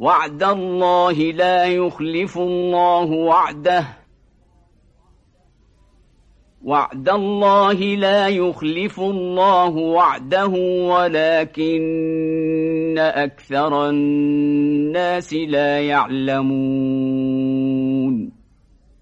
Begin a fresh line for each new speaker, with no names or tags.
وعد الله لا يخلف الله وعده. وعد الله لا يخلف الله وعده ولكن أكثر الناس لا يعلمون.